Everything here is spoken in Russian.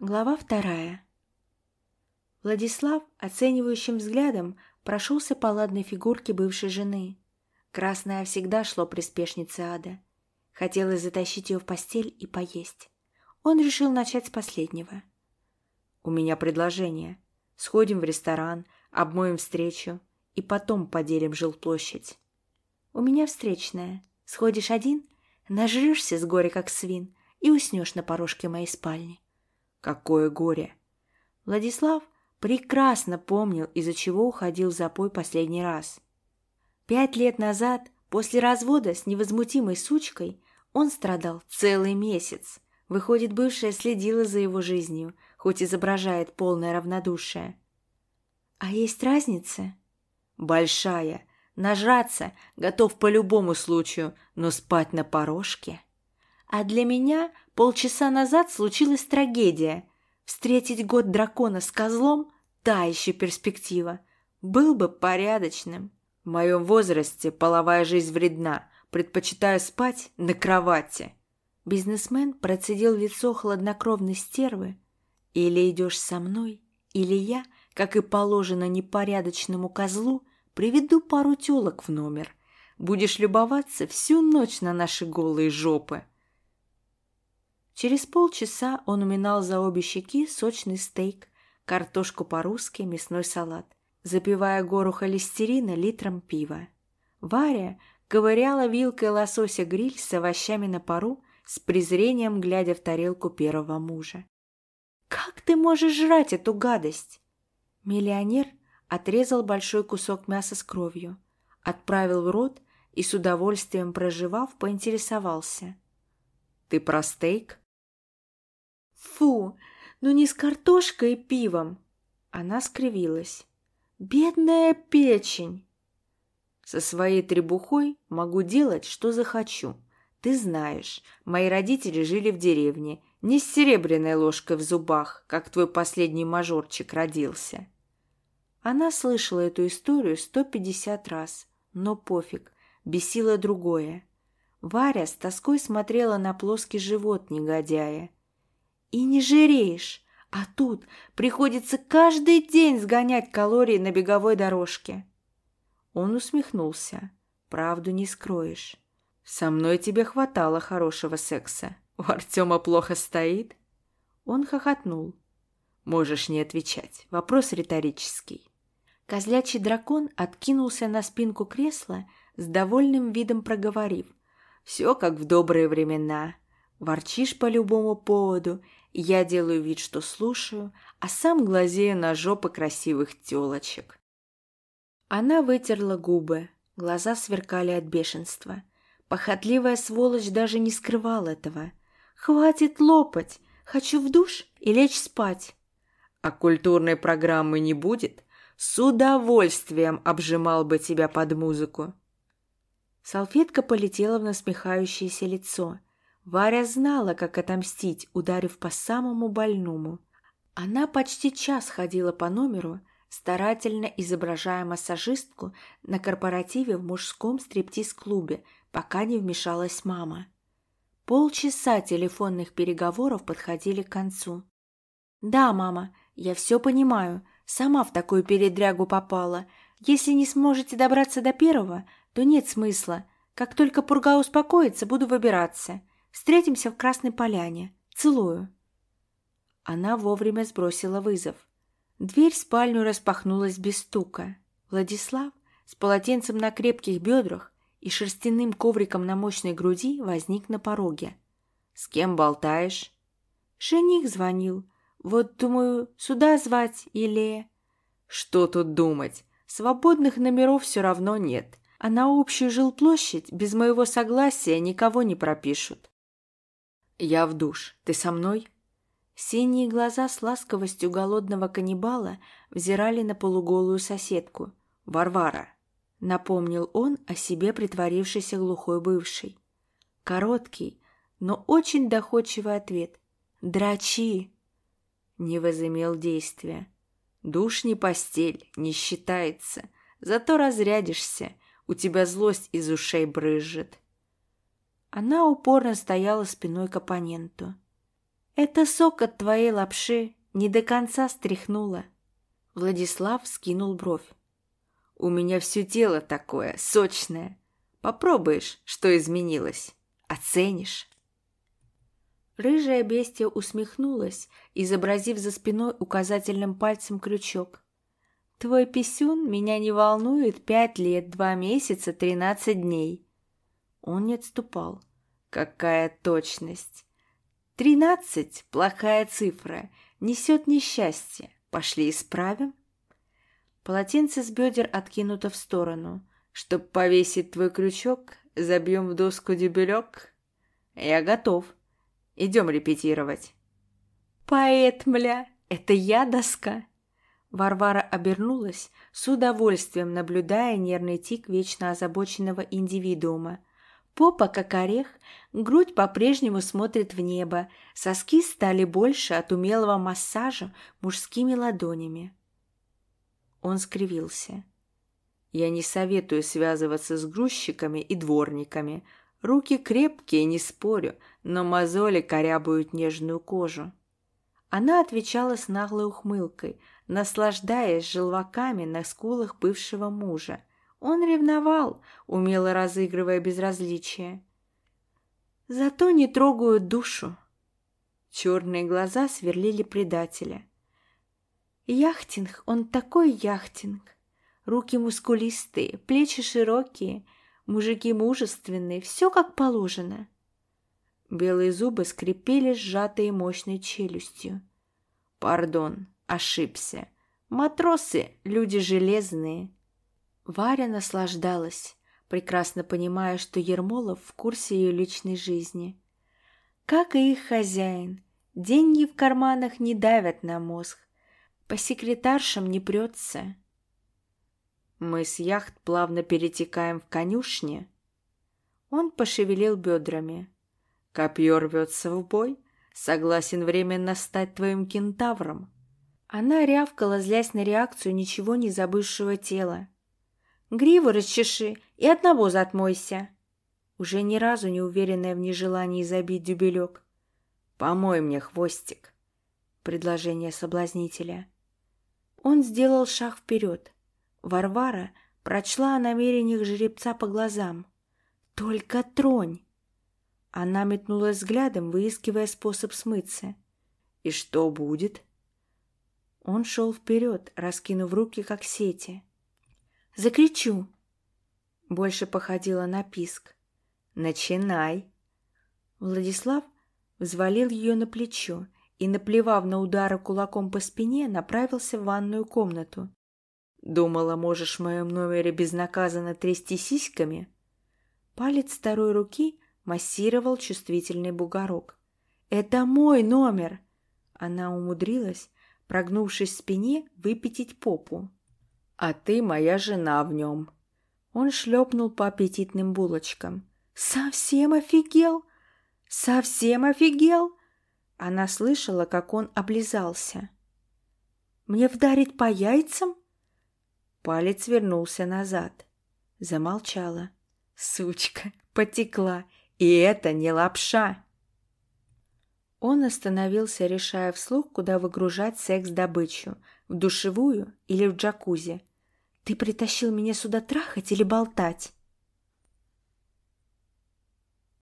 Глава вторая. Владислав оценивающим взглядом прошелся по ладной фигурке бывшей жены. Красное всегда шло приспешнице ада. Хотелось затащить ее в постель и поесть. Он решил начать с последнего. «У меня предложение. Сходим в ресторан, обмоем встречу и потом поделим жилплощадь». «У меня встречная. Сходишь один, нажрешься с горя, как свин, и уснешь на порожке моей спальни». Какое горе! Владислав прекрасно помнил, из-за чего уходил в запой последний раз. Пять лет назад, после развода с невозмутимой сучкой, он страдал целый месяц. Выходит, бывшая следила за его жизнью, хоть изображает полное равнодушие. А есть разница? Большая. Нажраться готов по любому случаю, но спать на порожке? А для меня полчаса назад случилась трагедия. Встретить год дракона с козлом – та еще перспектива. Был бы порядочным. В моем возрасте половая жизнь вредна. Предпочитаю спать на кровати. Бизнесмен процедил лицо хладнокровной стервы. Или идешь со мной, или я, как и положено непорядочному козлу, приведу пару телок в номер. Будешь любоваться всю ночь на наши голые жопы. Через полчаса он уминал за обе щеки сочный стейк, картошку по-русски, мясной салат, запивая гору холестерина литром пива. Варя ковыряла вилкой лосося гриль с овощами на пару, с презрением глядя в тарелку первого мужа. «Как ты можешь жрать эту гадость?» Миллионер отрезал большой кусок мяса с кровью, отправил в рот и с удовольствием проживав, поинтересовался. «Ты про стейк?» Фу, ну не с картошкой и пивом. Она скривилась. Бедная печень. Со своей требухой могу делать, что захочу. Ты знаешь, мои родители жили в деревне, не с серебряной ложкой в зубах, как твой последний мажорчик родился. Она слышала эту историю сто пятьдесят раз, но пофиг, бесило другое. Варя с тоской смотрела на плоский живот негодяя. И не жиреешь. А тут приходится каждый день сгонять калории на беговой дорожке. Он усмехнулся. Правду не скроешь. Со мной тебе хватало хорошего секса. У Артема плохо стоит? Он хохотнул. Можешь не отвечать. Вопрос риторический. Козлячий дракон откинулся на спинку кресла с довольным видом проговорив. Все как в добрые времена. Ворчишь по любому поводу я делаю вид, что слушаю, а сам глазею на жопы красивых тёлочек. Она вытерла губы, глаза сверкали от бешенства. Похотливая сволочь даже не скрывал этого. «Хватит лопать! Хочу в душ и лечь спать!» «А культурной программы не будет? С удовольствием обжимал бы тебя под музыку!» Салфетка полетела в насмехающееся лицо. Варя знала, как отомстить, ударив по самому больному. Она почти час ходила по номеру, старательно изображая массажистку на корпоративе в мужском стриптиз-клубе, пока не вмешалась мама. Полчаса телефонных переговоров подходили к концу. «Да, мама, я все понимаю. Сама в такую передрягу попала. Если не сможете добраться до первого, то нет смысла. Как только пурга успокоится, буду выбираться. Встретимся в Красной Поляне. Целую». Она вовремя сбросила вызов. Дверь в спальню распахнулась без стука. Владислав с полотенцем на крепких бедрах и шерстяным ковриком на мощной груди возник на пороге. «С кем болтаешь?» «Жених звонил. Вот, думаю, сюда звать или...» «Что тут думать? Свободных номеров все равно нет, а на общую жилплощадь без моего согласия никого не пропишут. «Я в душ. Ты со мной?» Синие глаза с ласковостью голодного каннибала взирали на полуголую соседку. «Варвара!» — напомнил он о себе притворившийся глухой бывший. Короткий, но очень доходчивый ответ. «Драчи!» Не возымел действия. «Душ не постель, не считается. Зато разрядишься. У тебя злость из ушей брызжет». Она упорно стояла спиной к оппоненту. Это сок от твоей лапши не до конца стряхнула. Владислав скинул бровь. У меня все тело такое, сочное. Попробуешь, что изменилось. Оценишь. Рыжая бестия усмехнулась, изобразив за спиной указательным пальцем крючок. «Твой писюн меня не волнует пять лет, два месяца, тринадцать дней». Он не отступал. «Какая точность! Тринадцать — плохая цифра, несет несчастье. Пошли исправим?» Полотенце с бедер откинуто в сторону. «Чтоб повесить твой крючок, забьем в доску дебелек?» «Я готов. Идем репетировать». «Поэт, мля, это я доска?» Варвара обернулась, с удовольствием наблюдая нервный тик вечно озабоченного индивидуума. Попа, как орех, грудь по-прежнему смотрит в небо, соски стали больше от умелого массажа мужскими ладонями. Он скривился. «Я не советую связываться с грузчиками и дворниками. Руки крепкие, не спорю, но мозоли корябают нежную кожу». Она отвечала с наглой ухмылкой, наслаждаясь желваками на скулах бывшего мужа. Он ревновал, умело разыгрывая безразличие. Зато не трогают душу. Черные глаза сверлили предателя. Яхтинг, он такой яхтинг. Руки мускулистые, плечи широкие, мужики мужественные, все как положено. Белые зубы скрипели сжатой мощной челюстью. Пардон, ошибся. Матросы — люди железные. Варя наслаждалась, прекрасно понимая, что Ермолов в курсе ее личной жизни. Как и их хозяин, деньги в карманах не давят на мозг, по секретаршам не прется. Мы с яхт плавно перетекаем в конюшне. Он пошевелил бедрами. Копье рвется в бой, согласен временно стать твоим кентавром. Она рявкала, злясь на реакцию ничего не забывшего тела. «Гриву расчеши и одного затмойся!» Уже ни разу не уверенная в нежелании забить дюбелек. «Помой мне хвостик!» Предложение соблазнителя. Он сделал шаг вперед. Варвара прочла о намерениях жеребца по глазам. «Только тронь!» Она метнулась взглядом, выискивая способ смыться. «И что будет?» Он шел вперед, раскинув руки, как сети. «Закричу!» Больше походила на писк. «Начинай!» Владислав взвалил ее на плечо и, наплевав на удары кулаком по спине, направился в ванную комнату. «Думала, можешь в моем номере безнаказанно трясти сиськами?» Палец второй руки массировал чувствительный бугорок. «Это мой номер!» Она умудрилась, прогнувшись в спине, выпятить попу. «А ты моя жена в нем!» Он шлепнул по аппетитным булочкам. «Совсем офигел? Совсем офигел?» Она слышала, как он облизался. «Мне вдарить по яйцам?» Палец вернулся назад. Замолчала. «Сучка, потекла, и это не лапша!» Он остановился, решая вслух, куда выгружать секс-добычу – в душевую или в джакузи. «Ты притащил меня сюда трахать или болтать?»